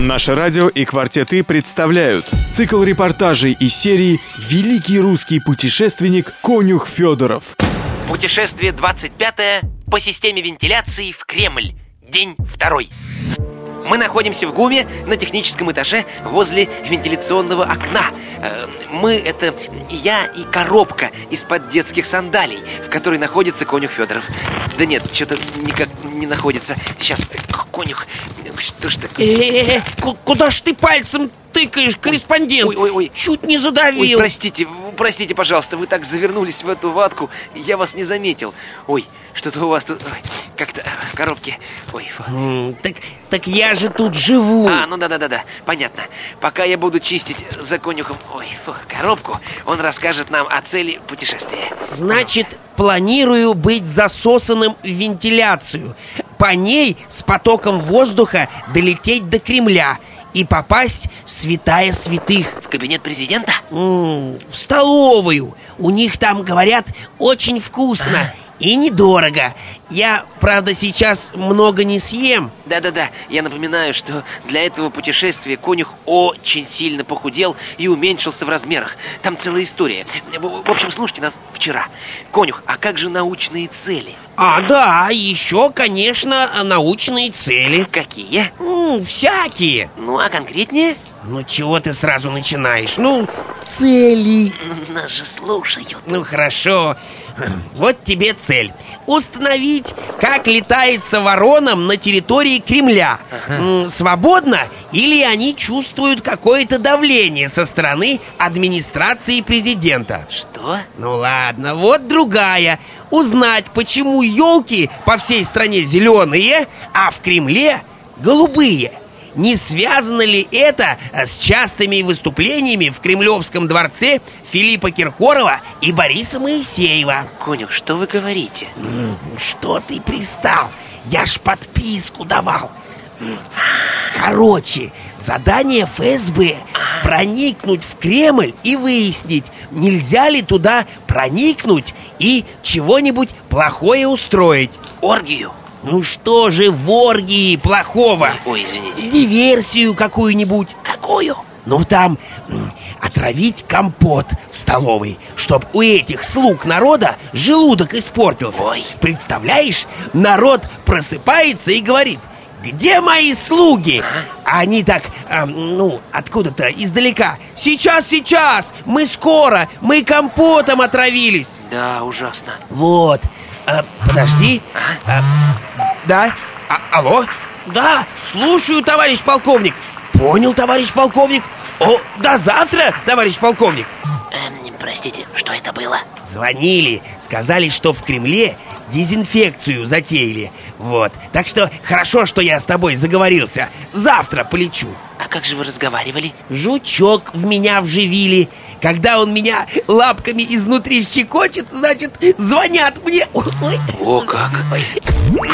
Наше радио и «Квартеты» представляют цикл репортажей из серии «Великий русский путешественник Конюх Федоров». Путешествие 25 по системе вентиляции в Кремль. День второй. Мы находимся в ГУМе на техническом этаже возле вентиляционного окна. Э, Мы — это я и коробка из-под детских сандалий, в которой находится конюх Федоров. Да нет, что-то никак не находится. Сейчас, конюх, что ж такое? Э-э-э, ку- куда ж ты пальцем тыкаешь, корреспондент? Ой, ой, ой. Чуть не Ой, задавил. простите, в- простите, пожалуйста, вы так завернулись в эту ватку, я вас не заметил. Ой, что-то у вас тут ой, как-то э, в коробке. Ой. М, так, так я же тут живу. А, ну да-да-да-да, понятно. Пока я буду чистить за конюхом, ой, фу, коробку, он расскажет нам о цели путешествия. Значит, планирую быть засосанным в вентиляцию. По ней с потоком воздуха долететь до Кремля и попасть в святая святых. В кабинет президента? М, в столовую. У них там, говорят, очень вкусно и недорого. Я, правда, сейчас много не съем. Да-да-да, я напоминаю, что для этого путешествия конюх очень сильно похудел и уменьшился в размерах. Там целая история. В, в общем, слушайте нас вчера. Конюх, а как же научные цели? А, да, еще, конечно, научные цели. Какие? М, всякие. Ну, а конкретнее? Ну, чего ты сразу начинаешь? Ну, цели. Нас же слушают. Ну, хорошо. Вот тебе цель. Установить, как летается воронам на территории Кремля. М, Свободно или они чувствуют какое-то давление со стороны администрации президента? Что? Ну ладно, вот другая. Узнать, почему елки по всей стране зеленые, а в Кремле голубые. Не связано ли это э, с частыми выступлениями в Кремлевском дворце Филиппа Киркорова и Бориса Моисеева? Конюх, что вы говорите? Что ты пристал? Я ж подписку давал. Короче, задание ФСБ проникнуть в Кремль и выяснить, нельзя ли туда проникнуть и чего-нибудь плохое устроить. Оргию? Ну что же в оргии плохого? Ой, извините. Диверсию какую-нибудь. Какую? Ну там отравить компот в столовой Чтоб у этих слуг народа желудок испортился Ой. Представляешь, народ просыпается и говорит Где мои слуги? А они так, а, ну, откуда-то издалека Сейчас, сейчас, мы скоро, мы компотом отравились Да, ужасно. Вот, А, подожди. А, Да, А, алло? Да, слушаю, товарищ полковник. Понял, товарищ полковник. О, до завтра, товарищ полковник. Эм, простите, что это было? Звонили, сказали, что в Кремле дезинфекцию затеяли Вот, так что хорошо, что я с тобой заговорился Завтра полечу А как же вы разговаривали? Жучок в меня вживили Когда он меня лапками изнутри щекочет Значит, звонят мне. О, как!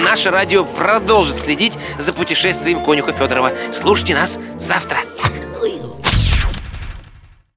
Наше радио продолжит следить за путешествием конюха Федорова. Слушайте нас завтра.